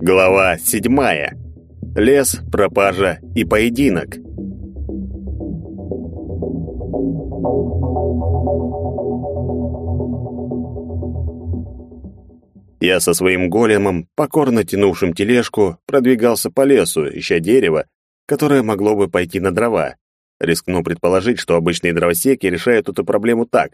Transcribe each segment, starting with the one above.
Глава седьмая. Лес, пропажа и поединок. Я со своим големом, покорно тянувшим тележку, продвигался по лесу, ища дерево, которое могло бы пойти на дрова. Рискну предположить, что обычные дровосеки решают эту проблему так.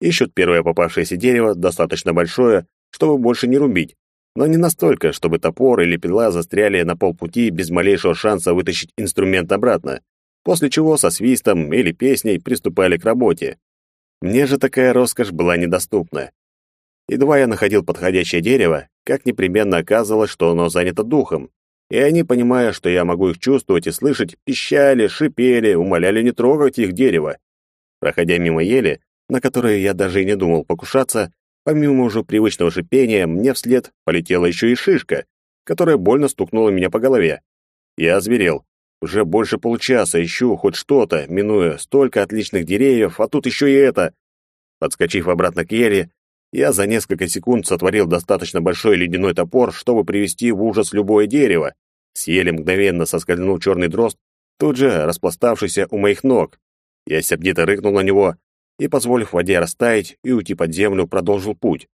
Ищут первое попавшееся дерево, достаточно большое, чтобы больше не рубить, но не настолько, чтобы топор или пила застряли на полпути без малейшего шанса вытащить инструмент обратно, после чего со свистом или песней приступали к работе. Мне же такая роскошь была недоступна. Едва я находил подходящее дерево, как непременно оказывалось, что оно занято духом, и они, понимая, что я могу их чувствовать и слышать, пищали, шипели, умоляли не трогать их дерево. Проходя мимо ели, на которые я даже и не думал покушаться, помимо уже привычного шипения, мне вслед полетела еще и шишка, которая больно стукнула меня по голове. Я озверел. Уже больше получаса ищу хоть что-то, минуя столько отличных деревьев, а тут еще и это. Подскочив обратно к еле, я за несколько секунд сотворил достаточно большой ледяной топор, чтобы привести в ужас любое дерево. С ели мгновенно соскользнул черный дрозд, тут же распластавшийся у моих ног. Я сердито рыкнул на него и, позволив воде растаять и уйти под землю, продолжил путь.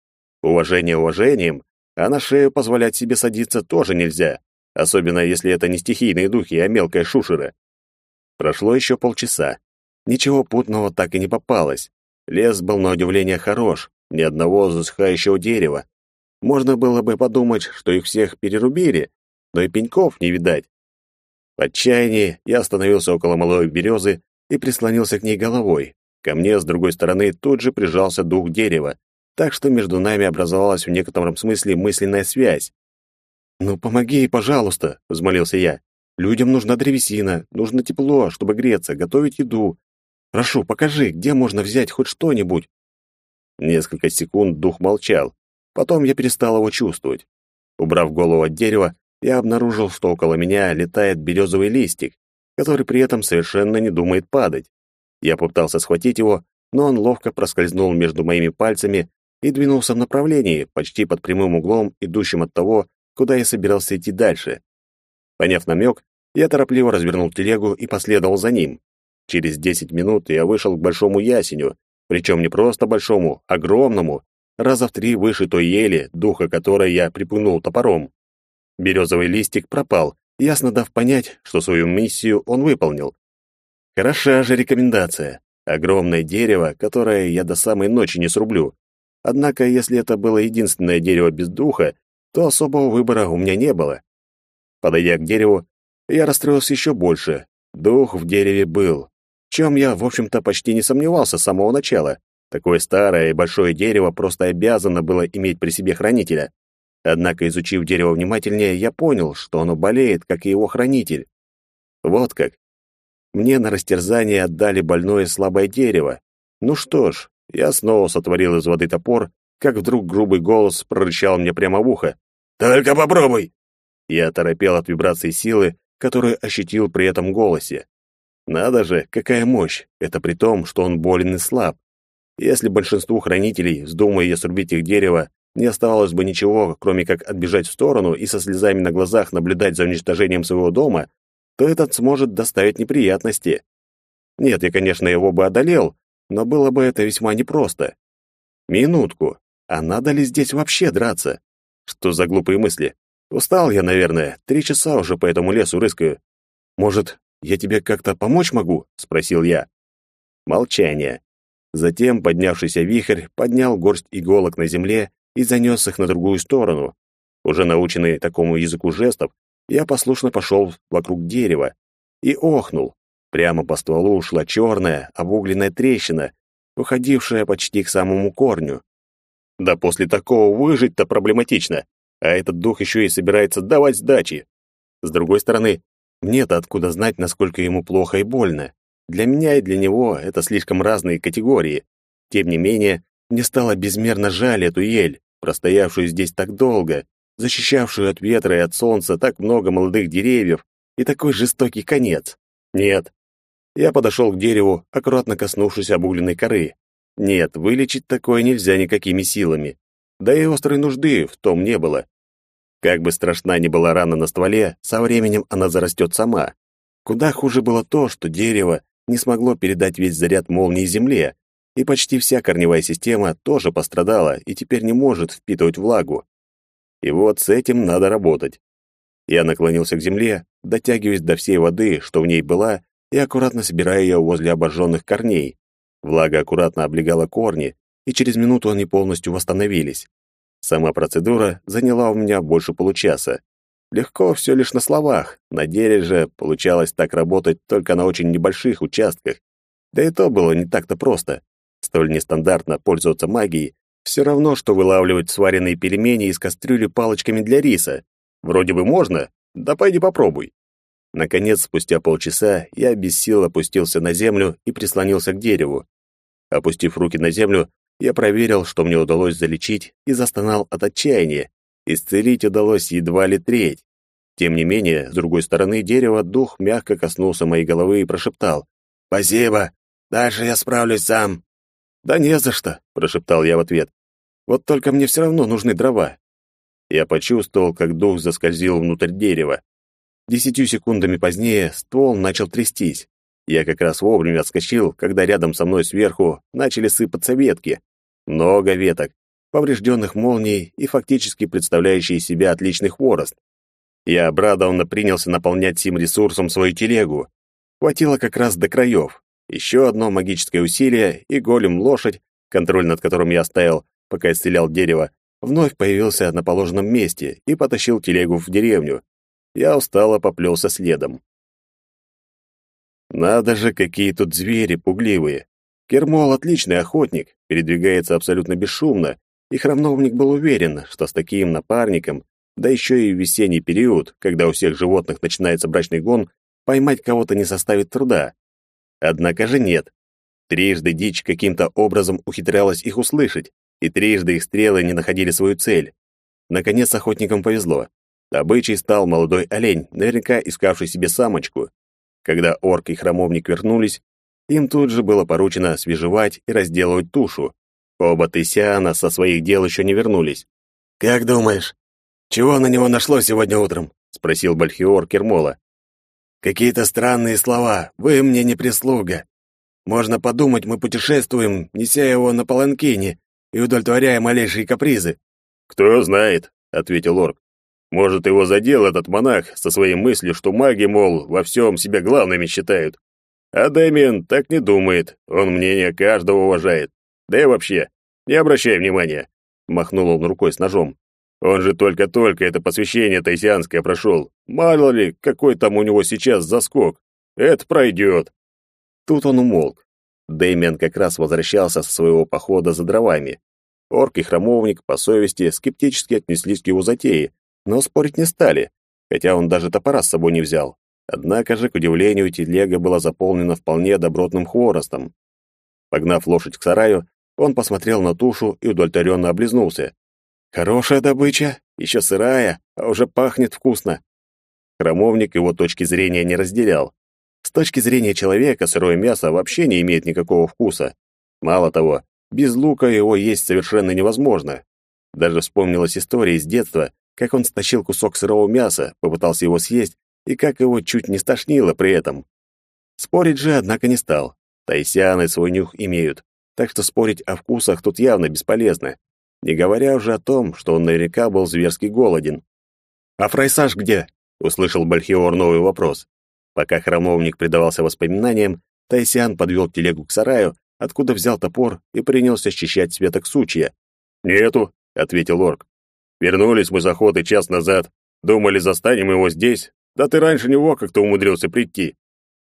Уважение уважением, а на шею позволять себе садиться тоже нельзя, особенно если это не стихийные духи, а мелкая шушера. Прошло еще полчаса. Ничего путного так и не попалось. Лес был на удивление хорош, ни одного засыхающего дерева. Можно было бы подумать, что их всех перерубили, но и пеньков не видать. В отчаянии я остановился около малой березы и прислонился к ней головой. Ко мне с другой стороны тут же прижался дух дерева, так что между нами образовалась в некотором смысле мысленная связь. «Ну, помоги, пожалуйста», — взмолился я. «Людям нужна древесина, нужно тепло, чтобы греться, готовить еду. Прошу, покажи, где можно взять хоть что-нибудь». Несколько секунд дух молчал. Потом я перестал его чувствовать. Убрав голову от дерева, я обнаружил, что около меня летает березовый листик, который при этом совершенно не думает падать. Я попытался схватить его, но он ловко проскользнул между моими пальцами и двинулся в направлении, почти под прямым углом, идущим от того, куда я собирался идти дальше. Поняв намек, я торопливо развернул телегу и последовал за ним. Через десять минут я вышел к большому ясеню, причем не просто большому, огромному, раза в три выше той ели, духа которой я припугнул топором. Березовый листик пропал, ясно дав понять, что свою миссию он выполнил. Хороша же рекомендация. Огромное дерево, которое я до самой ночи не срублю. Однако, если это было единственное дерево без духа, то особого выбора у меня не было. Подойдя к дереву, я расстроился еще больше. Дух в дереве был, в чем я, в общем-то, почти не сомневался с самого начала. Такое старое и большое дерево просто обязано было иметь при себе хранителя. Однако, изучив дерево внимательнее, я понял, что оно болеет, как и его хранитель. Вот как. Мне на растерзание отдали больное слабое дерево. Ну что ж, я снова сотворил из воды топор, как вдруг грубый голос прорычал мне прямо в ухо. «Только попробуй!» Я торопел от вибрации силы, которую ощутил при этом голосе. Надо же, какая мощь! Это при том, что он болен и слаб. Если большинству хранителей, вздумая срубить их дерево, не оставалось бы ничего, кроме как отбежать в сторону и со слезами на глазах наблюдать за уничтожением своего дома, то этот сможет доставить неприятности. Нет, я, конечно, его бы одолел, но было бы это весьма непросто. Минутку, а надо ли здесь вообще драться? Что за глупые мысли? Устал я, наверное, три часа уже по этому лесу рыскаю. Может, я тебе как-то помочь могу?» — спросил я. Молчание. Затем поднявшийся вихрь поднял горсть иголок на земле и занес их на другую сторону. Уже наученный такому языку жестов, я послушно пошел вокруг дерева и охнул. Прямо по стволу ушла черная, обугленная трещина, уходившая почти к самому корню. Да после такого выжить-то проблематично, а этот дух еще и собирается давать сдачи. С другой стороны, мне-то откуда знать, насколько ему плохо и больно? Для меня и для него это слишком разные категории. Тем не менее, мне стало безмерно жаль эту ель, простоявшую здесь так долго, защищавшую от ветра и от солнца так много молодых деревьев и такой жестокий конец. Нет, Я подошел к дереву, аккуратно коснувшись обугленной коры. Нет, вылечить такое нельзя никакими силами. Да и острой нужды в том не было. Как бы страшна ни была рана на стволе, со временем она зарастет сама. Куда хуже было то, что дерево не смогло передать весь заряд молнии земле, и почти вся корневая система тоже пострадала и теперь не может впитывать влагу. И вот с этим надо работать. Я наклонился к земле, дотягиваясь до всей воды, что в ней была, и аккуратно собирая ее возле обожженных корней. Влага аккуратно облегала корни, и через минуту они полностью восстановились. Сама процедура заняла у меня больше получаса. Легко все лишь на словах, на деле же получалось так работать только на очень небольших участках. Да и то было не так-то просто. Столь нестандартно пользоваться магией, все равно, что вылавливать сваренные пельмени из кастрюли палочками для риса. Вроде бы можно, да пойди попробуй. Наконец, спустя полчаса, я без сил опустился на землю и прислонился к дереву. Опустив руки на землю, я проверил, что мне удалось залечить, и застонал от отчаяния. Исцелить удалось едва ли треть. Тем не менее, с другой стороны дерева дух мягко коснулся моей головы и прошептал. «Спасибо. Дальше я справлюсь сам». «Да не за что», — прошептал я в ответ. «Вот только мне все равно нужны дрова». Я почувствовал, как дух заскользил внутрь дерева. Десятью секундами позднее ствол начал трястись. Я как раз вовремя отскочил, когда рядом со мной сверху начали сыпаться ветки. Много веток, поврежденных молнией и фактически представляющие себя отличный хворост. Я обрадованно принялся наполнять сим ресурсом свою телегу. Хватило как раз до краев. Еще одно магическое усилие, и голем-лошадь, контроль над которым я оставил, пока исцелял дерево, вновь появился на положенном месте и потащил телегу в деревню. Я устало поплелся следом. Надо же, какие тут звери пугливые. Кермол отличный охотник, передвигается абсолютно бесшумно, и храмовник был уверен, что с таким напарником, да еще и в весенний период, когда у всех животных начинается брачный гон, поймать кого-то не составит труда. Однако же нет. Трижды дичь каким-то образом ухитрялась их услышать, и трижды их стрелы не находили свою цель. Наконец охотникам повезло. Добычей стал молодой олень, наверняка искавший себе самочку. Когда орк и храмовник вернулись, им тут же было поручено свежевать и разделывать тушу. Оба Тысяна со своих дел еще не вернулись. «Как думаешь, чего на него нашло сегодня утром?» — спросил Бальхиор Кермола. «Какие-то странные слова. Вы мне не прислуга. Можно подумать, мы путешествуем, неся его на паланкине и удовлетворяя малейшие капризы». «Кто знает», — ответил орк. Может, его задел этот монах со своей мыслью, что маги, мол, во всем себя главными считают. А Дэмиен так не думает, он мнение каждого уважает. Да и вообще, не обращай внимания. Махнул он рукой с ножом. Он же только-только это посвящение тайсианское прошел. Мало ли, какой там у него сейчас заскок. Это пройдет. Тут он умолк. Дэмиан как раз возвращался со своего похода за дровами. Орк и храмовник, по совести, скептически отнеслись к его затее, но спорить не стали, хотя он даже топора с собой не взял. Однако же, к удивлению, телега была заполнена вполне добротным хворостом. Погнав лошадь к сараю, он посмотрел на тушу и удовлетворенно облизнулся. «Хорошая добыча, еще сырая, а уже пахнет вкусно». Хромовник его точки зрения не разделял. С точки зрения человека сырое мясо вообще не имеет никакого вкуса. Мало того, без лука его есть совершенно невозможно. Даже вспомнилась история из детства, как он стащил кусок сырого мяса, попытался его съесть, и как его чуть не стошнило при этом. Спорить же, однако, не стал. Тайсианы свой нюх имеют, так что спорить о вкусах тут явно бесполезно, не говоря уже о том, что он наверняка был зверски голоден. «А Фрайсаж где?» — услышал Бальхиор новый вопрос. Пока храмовник предавался воспоминаниям, Тайсиан подвел телегу к сараю, откуда взял топор и принялся счищать светок сучья. «Нету», — ответил орк. Вернулись мы с охоты час назад. Думали, застанем его здесь. Да ты раньше него как-то умудрился прийти.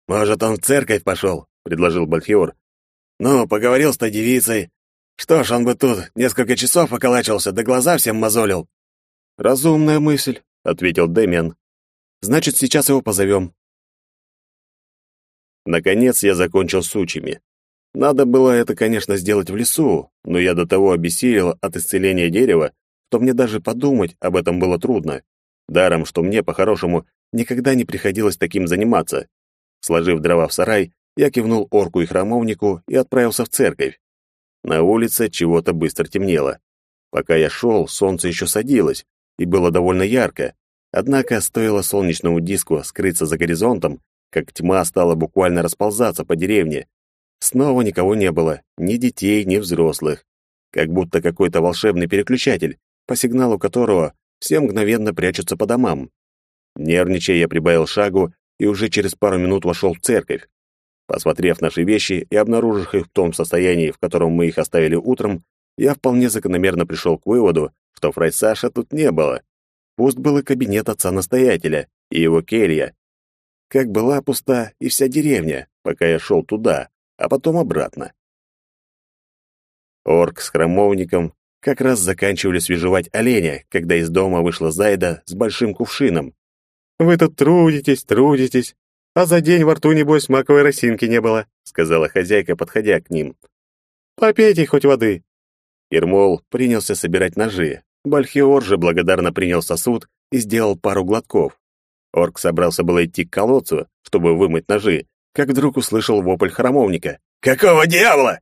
Может, он в церковь пошел, предложил Бальхиор. Ну, поговорил с той девицей. Что ж, он бы тут несколько часов околачивался, да глаза всем мозолил. Разумная мысль, ответил Дэмиан. Значит, сейчас его позовем. Наконец я закончил с сучьями. Надо было это, конечно, сделать в лесу, но я до того обессилел от исцеления дерева, что мне даже подумать об этом было трудно. Даром, что мне, по-хорошему, никогда не приходилось таким заниматься. Сложив дрова в сарай, я кивнул орку и храмовнику и отправился в церковь. На улице чего-то быстро темнело. Пока я шел, солнце еще садилось, и было довольно ярко. Однако стоило солнечному диску скрыться за горизонтом, как тьма стала буквально расползаться по деревне. Снова никого не было, ни детей, ни взрослых. Как будто какой-то волшебный переключатель, по сигналу которого все мгновенно прячутся по домам. Нервничая, я прибавил шагу и уже через пару минут вошел в церковь. Посмотрев наши вещи и обнаружив их в том состоянии, в котором мы их оставили утром, я вполне закономерно пришел к выводу, что фрай Саша тут не было. Пуст был и кабинет отца-настоятеля, и его келья. Как была пуста и вся деревня, пока я шел туда, а потом обратно. Орк с храмовником как раз заканчивали свежевать оленя, когда из дома вышла Зайда с большим кувшином. «Вы тут трудитесь, трудитесь, а за день во рту, небось, маковой росинки не было», сказала хозяйка, подходя к ним. «Попейте хоть воды». Ермол принялся собирать ножи. Бальхиор же благодарно принял сосуд и сделал пару глотков. Орк собрался было идти к колодцу, чтобы вымыть ножи, как вдруг услышал вопль храмовника. «Какого дьявола?»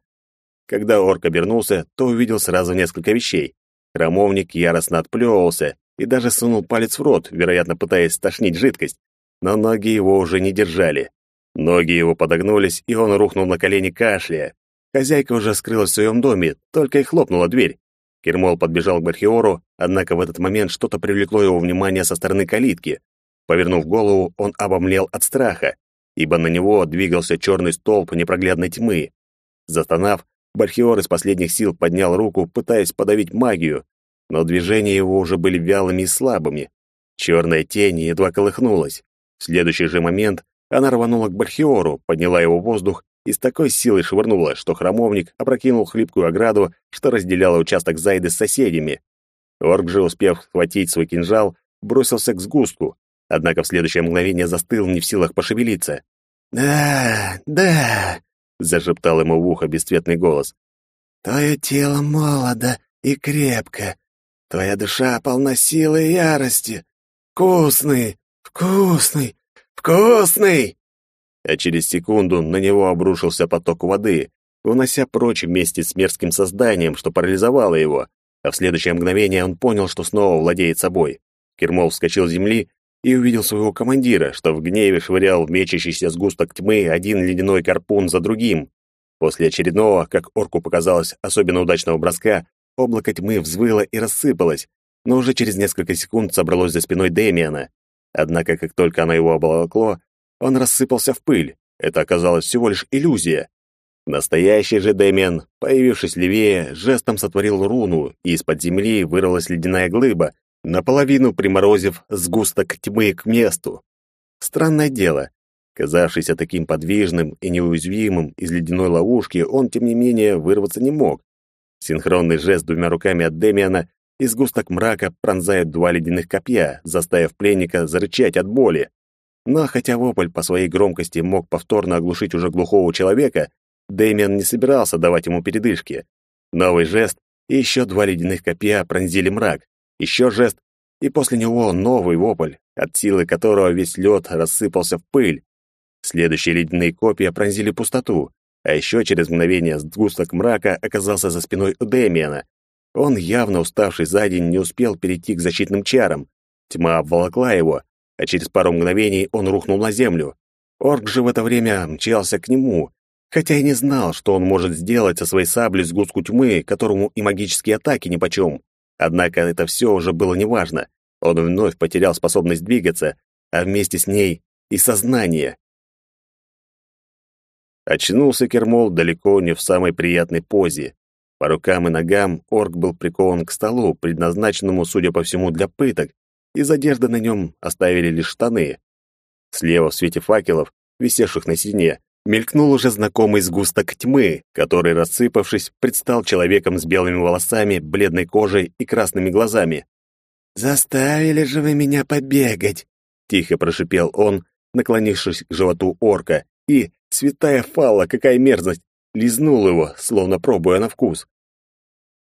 Когда орк обернулся, то увидел сразу несколько вещей. Храмовник яростно отплевывался и даже сунул палец в рот, вероятно, пытаясь стошнить жидкость но ноги его уже не держали. Ноги его подогнулись, и он рухнул на колени кашляя. Хозяйка уже скрылась в своем доме, только и хлопнула дверь. Кермол подбежал к Бальхиору, однако в этот момент что-то привлекло его внимание со стороны калитки. Повернув голову, он обомлел от страха, ибо на него двигался черный столб непроглядной тьмы. Застонав, Бальхиор из последних сил поднял руку, пытаясь подавить магию, но движения его уже были вялыми и слабыми. Черная тень едва колыхнулась. В следующий же момент она рванула к Бархиору, подняла его в воздух и с такой силой швырнула, что храмовник опрокинул хлипкую ограду, что разделяла участок Зайды с соседями. Орк же, успев схватить свой кинжал, бросился к сгустку, однако в следующее мгновение застыл, не в силах пошевелиться. «Да, да», — зашептал ему в ухо бесцветный голос. «Твое тело молодо и крепко. Твоя душа полна силы и ярости. Вкусный, «Вкусный! Вкусный!» А через секунду на него обрушился поток воды, унося прочь вместе с мерзким созданием, что парализовало его, а в следующее мгновение он понял, что снова владеет собой. Кермол вскочил с земли и увидел своего командира, что в гневе швырял в мечащийся сгусток тьмы один ледяной карпун за другим. После очередного, как орку показалось, особенно удачного броска, облако тьмы взвыло и рассыпалось, но уже через несколько секунд собралось за спиной Дэмиана. Однако, как только оно его обволокло, он рассыпался в пыль. Это оказалось всего лишь иллюзия. Настоящий же Дэмиан, появившись левее, жестом сотворил руну, и из-под земли вырвалась ледяная глыба, наполовину приморозив сгусток тьмы к месту. Странное дело. Казавшийся таким подвижным и неуязвимым из ледяной ловушки, он, тем не менее, вырваться не мог. Синхронный жест двумя руками от Демиана и сгусток мрака пронзает два ледяных копья, заставив пленника зарычать от боли. Но хотя вопль по своей громкости мог повторно оглушить уже глухого человека, Дэмиан не собирался давать ему передышки. Новый жест и еще два ледяных копья пронзили мрак. Еще жест, и после него новый вопль, от силы которого весь лед рассыпался в пыль. Следующие ледяные копья пронзили пустоту, а еще через мгновение сгусток мрака оказался за спиной у Дэмиана, он, явно уставший за день, не успел перейти к защитным чарам. Тьма обволокла его, а через пару мгновений он рухнул на землю. Орк же в это время мчался к нему, хотя и не знал, что он может сделать со своей саблей сгустку тьмы, которому и магические атаки нипочем. Однако это все уже было неважно. Он вновь потерял способность двигаться, а вместе с ней и сознание. Очнулся Кермол далеко не в самой приятной позе. По рукам и ногам орк был прикован к столу, предназначенному, судя по всему, для пыток, из одежды на нем оставили лишь штаны. Слева в свете факелов, висевших на стене, мелькнул уже знакомый сгусток тьмы, который, рассыпавшись, предстал человеком с белыми волосами, бледной кожей и красными глазами. «Заставили же вы меня побегать!» — тихо прошипел он, наклонившись к животу орка, и, святая фалла, какая мерзость, лизнул его, словно пробуя на вкус.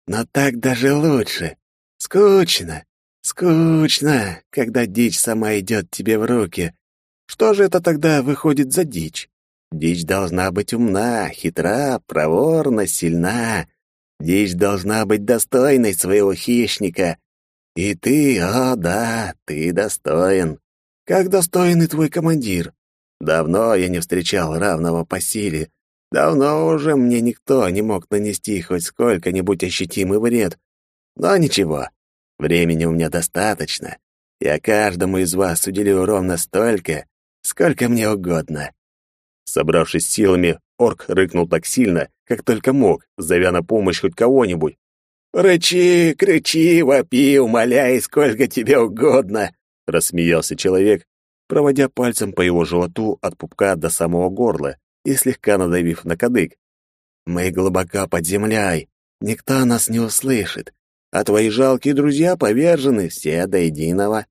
Но так даже лучше. Скучно, скучно, когда дичь сама идет тебе в руки. Что же это тогда выходит за дичь? Дичь должна быть умна, хитра, проворна, сильна. Дичь должна быть достойной своего хищника. И ты, о да, ты достоин. Как достоин и твой командир. Давно я не встречал равного по силе. Давно уже мне никто не мог нанести хоть сколько-нибудь ощутимый вред. Но ничего, времени у меня достаточно. Я каждому из вас уделю ровно столько, сколько мне угодно. Собравшись силами, орк рыкнул так сильно, как только мог, зовя на помощь хоть кого-нибудь. «Рычи, кричи, вопи, умоляй, сколько тебе угодно!» — рассмеялся человек, проводя пальцем по его животу от пупка до самого горла и слегка надавив на кадык. «Мы глубоко под землей, никто нас не услышит, а твои жалкие друзья повержены все до единого».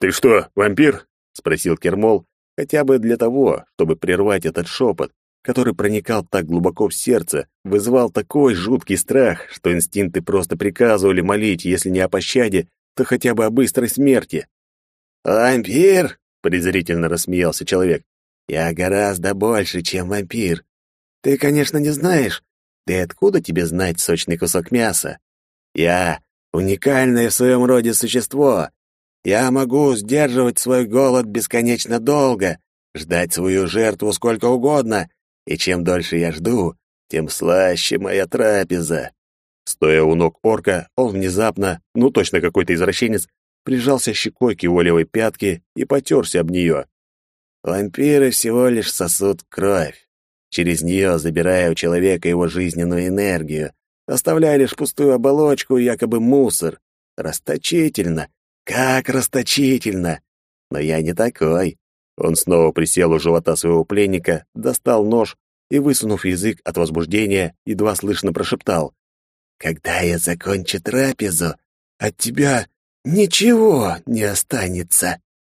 «Ты что, вампир?» — спросил Кермол, хотя бы для того, чтобы прервать этот шепот, который проникал так глубоко в сердце, вызывал такой жуткий страх, что инстинкты просто приказывали молить, если не о пощаде, то хотя бы о быстрой смерти. «Вампир?» — презрительно рассмеялся человек. «Я гораздо больше, чем вампир. Ты, конечно, не знаешь. Ты откуда тебе знать сочный кусок мяса? Я — уникальное в своем роде существо, я могу сдерживать свой голод бесконечно долго, ждать свою жертву сколько угодно, и чем дольше я жду, тем слаще моя трапеза. Стоя у ног орка, он внезапно, ну точно какой-то извращенец, прижался щекой к его левой пятке и потерся об нее. Вампиры всего лишь сосут кровь, через нее забирая у человека его жизненную энергию, оставляя лишь пустую оболочку якобы мусор. Расточительно, как расточительно! Но я не такой. Он снова присел у живота своего пленника, достал нож и, высунув язык от возбуждения, едва слышно прошептал. «Когда я закончу трапезу, от тебя ничего не останется».